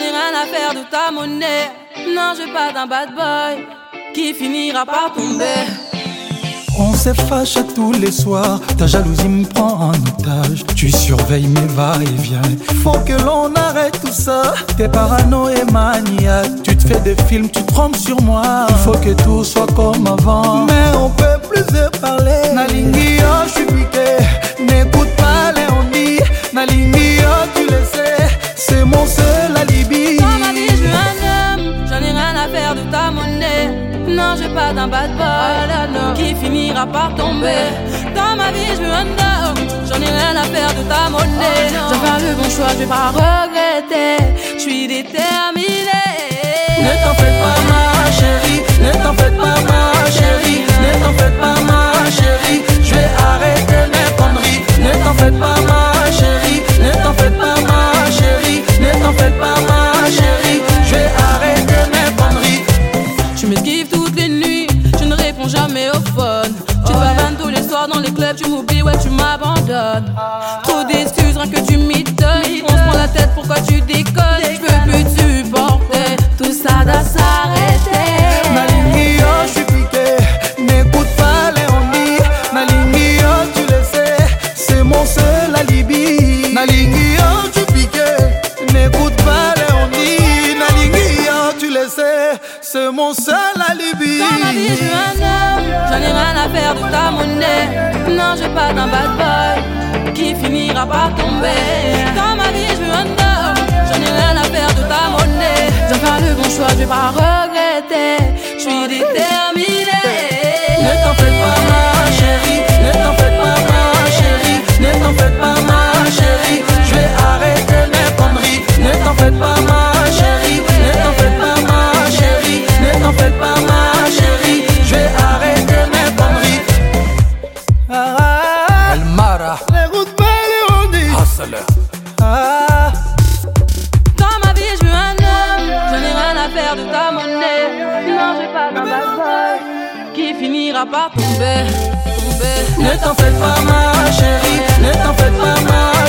ai rien à faire de ta monnaie. Non, je d'un bad boy qui finira par tomber. On tous les soirs, ta jalousie me prend en otage. Tu surveilles mes va-et-vient. Faut que l'on arrête tout ça. T'es parano et maniaque. Tu te fais des films, tu trompes sur moi. Faut que tout soit comme avant. Non, je veux pas d'un bad boy qui finira par tomber. Dans ma vie, je un homme. J'en ai rien à faire de ta monnaie. Je vais faire le bon choix, je vais pas regretter. Je suis déterminée. Ne t'en fais pas ma chérie, ne t'en fais Tu te tous les soirs dans les clubs, tu m'oublies, ouais, tu m'abandonnes. Trop d'excuses, rien que tu m'étonnes. On se prend la tête, pourquoi tu déconnes? Je peux plus te supporter, tout ça doit s'arrêter. Nalingi, oh, je suis piqué, n'écoute pas les oh, tu le sais, c'est mon seul alibi. Oh, oh, le sais, c'est mon seul alibi. Dans ma vie, je Non, je pas d'un bad boy qui finira par tomber. Dans ma vie, je un homme, j'en ai rien à faire de ta monnaie. Je faire le bon choix, je vais pas regretter. Je suis déterminée. Ne t'en fais Ah, Dans ma vie, je veux un homme, j'en ai rien à faire de ta monnaie. Non, je veux pas d'un boy qui finira par tomber. tomber. ne t'en fais pas ma chérie, ne t'en fais pas ma